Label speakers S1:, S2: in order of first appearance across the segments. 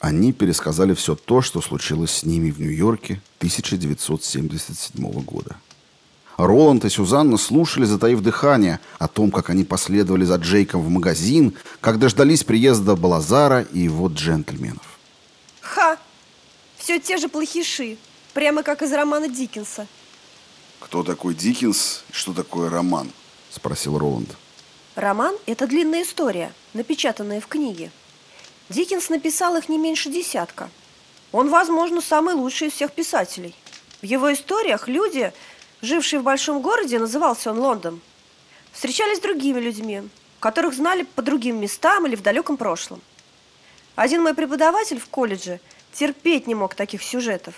S1: Они пересказали все то, что случилось с ними в Нью-Йорке 1977 года. Роланд и Сюзанна слушали, затаив дыхание, о том, как они последовали за Джейком в магазин, как дождались приезда Балазара и его джентльменов.
S2: Ха! Все те же плохиши, прямо как из романа Диккенса.
S1: «Кто такой Диккенс и что такое роман?» – спросил Роланд.
S2: Роман – это длинная история, напечатанная в книге. Диккенс написал их не меньше десятка. Он, возможно, самый лучший из всех писателей. В его историях люди, жившие в большом городе, назывался он Лондон, встречались с другими людьми, которых знали по другим местам или в далеком прошлом. Один мой преподаватель в колледже терпеть не мог таких сюжетов.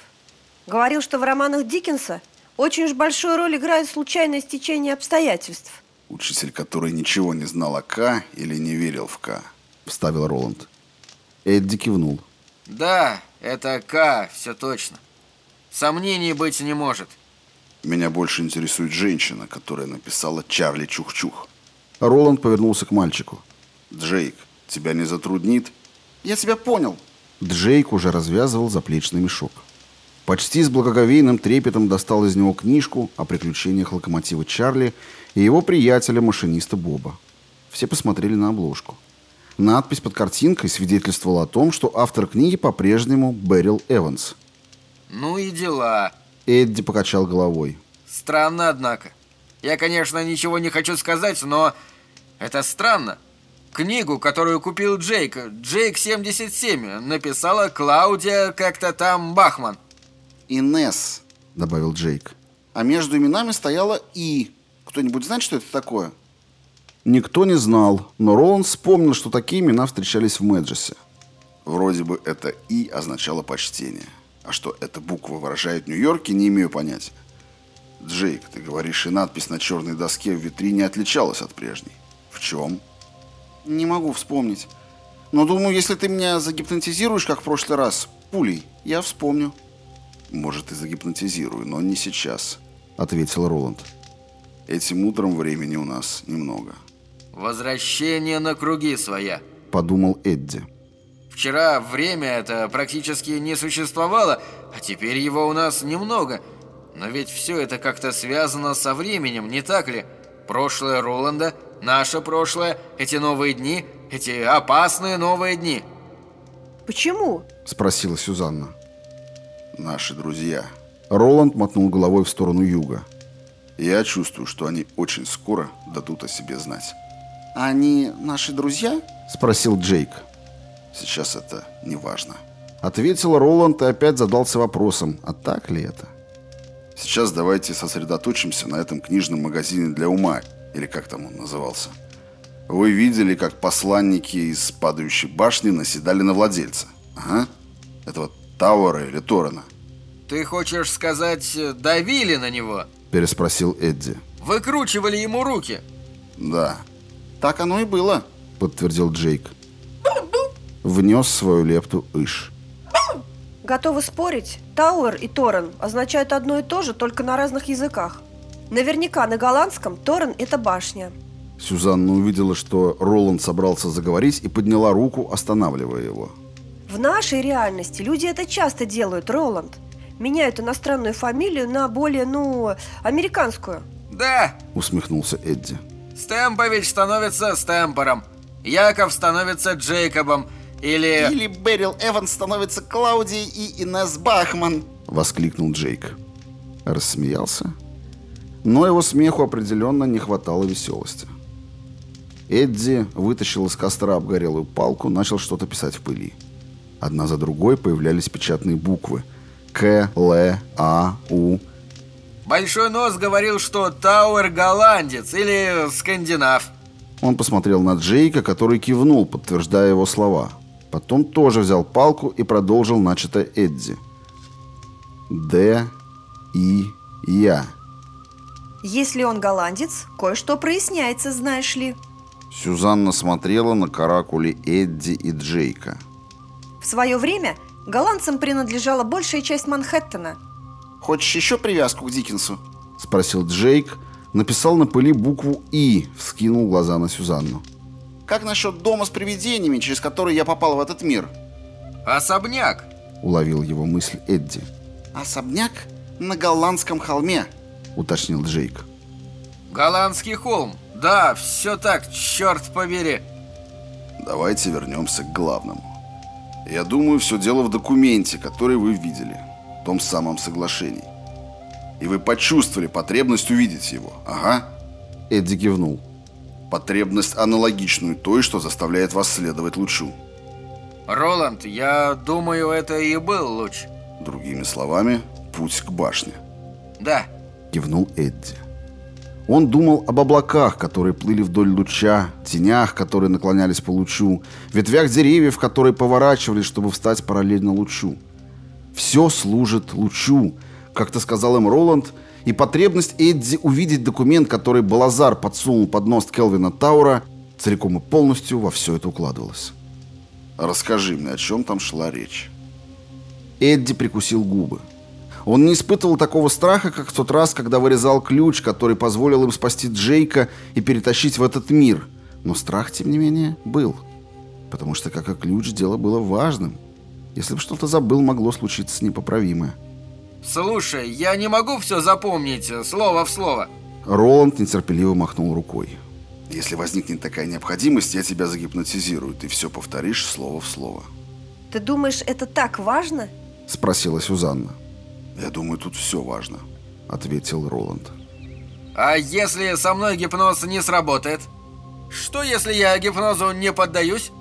S2: Говорил, что в романах Диккенса очень уж большую роль играет случайное стечение обстоятельств.
S1: Учитель, который ничего не знал о К или не верил в К, вставил Роланд. Эдди кивнул.
S3: Да, это К, все точно. Сомнений быть не может.
S1: Меня больше интересует женщина, которая написала Чарли Чух-Чух. Роланд повернулся к мальчику. Джейк, тебя не затруднит?
S4: Я тебя понял.
S1: Джейк уже развязывал заплечный мешок. Почти с благоговейным трепетом достал из него книжку о приключениях локомотива Чарли и его приятеля-машиниста Боба. Все посмотрели на обложку. Надпись под картинкой свидетельствовала о том, что автор книги по-прежнему Берил Эванс.
S3: Ну и дела.
S1: Эдди покачал головой.
S3: Странно, однако. Я, конечно, ничего не хочу сказать, но это странно. Книгу, которую купил Джейк, Джейк 77, написала Клаудия как-то там Бахман.
S4: Инес, добавил Джейк. А между именами стояла И. Кто-нибудь знает, что это такое?
S1: Никто не знал, но Роланд вспомнил, что такие имена встречались в Мэджесе. Вроде бы это «и» означало почтение. А что эта буква выражает в Нью-Йорке, не имею понятия. Джейк, ты говоришь, и надпись на черной доске в витрине отличалась от прежней. В чем?
S4: Не могу вспомнить. Но думаю, если ты меня загипнотизируешь, как в прошлый раз, пулей, я вспомню.
S1: Может, и загипнотизирую, но не сейчас, ответил Роланд. Этим утром времени у нас немного.
S3: Возвращение на круги своя,
S1: подумал Эдди.
S3: Вчера время это практически не существовало, а теперь его у нас немного. Но ведь все это как-то связано со временем, не так ли? Прошлое Роланда, наше прошлое, эти новые дни, эти опасные новые дни.
S2: Почему?
S1: Спросила Сюзанна. Наши друзья. Роланд мотнул головой в сторону юга. Я чувствую, что они очень скоро дадут о себе знать.
S4: «Они наши друзья?»
S1: – спросил Джейк. «Сейчас это не важно». Ответил Роланд и опять задался вопросом, а так ли это? Сейчас давайте сосредоточимся на этом книжном магазине для ума, или как там он назывался. Вы видели, как посланники из падающей башни наседали на владельца? Ага. Этого Тауэра или Торрена.
S3: Ты хочешь сказать, давили на него?
S1: Переспросил Эдди.
S3: Выкручивали ему руки?
S1: Да.
S4: Так оно и было,
S1: подтвердил Джейк. Внес свою лепту Иш.
S2: Готовы спорить, Тауэр и Торрен означают одно и то же, только на разных языках. Наверняка на голландском Торрен – это башня.
S1: Сюзанна увидела, что Роланд собрался заговорить и подняла руку, останавливая его.
S2: В нашей реальности люди это часто делают, Роланд. Меняют иностранную фамилию на более, ну, американскую.
S3: Да,
S1: усмехнулся Эдди.
S3: Стэмпович становится Стэмпором. Яков становится Джейкобом. Или...
S4: Или Берил Эванс становится Клаудией и Инесс Бахман.
S1: Воскликнул Джейк. Рассмеялся. Но его смеху определенно не хватало веселости. Эдди вытащил из костра обгорелую палку, начал что-то писать в пыли. Одна за другой появлялись печатные буквы. К, Л, А, У.
S3: Большой нос говорил, что Тауэр голландец или скандинав.
S1: Он посмотрел на Джейка, который кивнул, подтверждая его слова. Потом тоже взял палку и продолжил начатое Эдди. Д, И, Я.
S2: Если он голландец, кое-что проясняется, знаешь ли.
S1: Сюзанна смотрела на каракули Эдди и Джейка.
S2: В свое время голландцам принадлежала большая часть Манхэттена.
S4: Хочешь еще привязку к Диккенсу?
S1: Спросил Джейк, написал на пыли букву «И», вскинул глаза на Сюзанну.
S4: Как насчет дома с привидениями, через который я попал в этот мир?
S3: Особняк.
S1: Уловил его мысль Эдди.
S4: Особняк на голландском холме,
S1: уточнил Джейк.
S3: Голландский холм. Да, все так, черт побери.
S1: Давайте вернемся к главному. Я думаю, все дело в документе, который вы видели. Том самом соглашении. И вы почувствовали потребность увидеть его. Ага. Эдди кивнул. Потребность аналогичную той, что заставляет вас следовать лучу.
S3: Роланд, я думаю, это и был луч.
S1: Другими словами, путь к башне.
S3: Да.
S1: Кивнул Эдди. Он думал об облаках, которые плыли вдоль луча, тенях, которые наклонялись по лучу, ветвях деревьев, которые поворачивались, чтобы встать параллельно лучу. Все служит лучу, как-то сказал им Роланд, и потребность Эдди увидеть документ, который Балазар подсунул под нос Келвина Таура, целиком и полностью во все это укладывалось. «Расскажи мне, о чем там шла речь?» Эдди прикусил губы. Он не испытывал такого страха, как в тот раз, когда вырезал ключ, который позволил им спасти Джейка и перетащить в этот мир. Но страх, тем не менее, был. Потому что, как и ключ, дело было важным. Если бы что-то забыл, могло случиться непоправимое.
S3: «Слушай, я не могу все запомнить, слово в слово».
S1: Роланд нетерпеливо махнул рукой. «Если возникнет такая необходимость, я тебя загипнотизирую. Ты все повторишь слово в слово».
S2: «Ты думаешь, это так важно?»
S1: Спросила Сюзанна. «Я думаю, тут все важно», — ответил Роланд.
S3: «А если со мной гипноз не сработает? Что, если я гипнозу не поддаюсь?»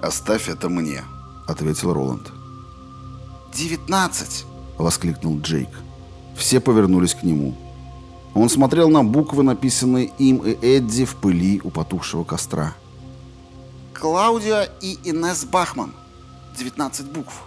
S1: «Оставь это мне», — ответил Роланд.
S4: «Девятнадцать!»
S1: — воскликнул Джейк. Все повернулись к нему. Он смотрел на буквы, написанные им и Эдди в пыли у потухшего костра.
S4: «Клаудио и Инесс Бахман. Девятнадцать букв».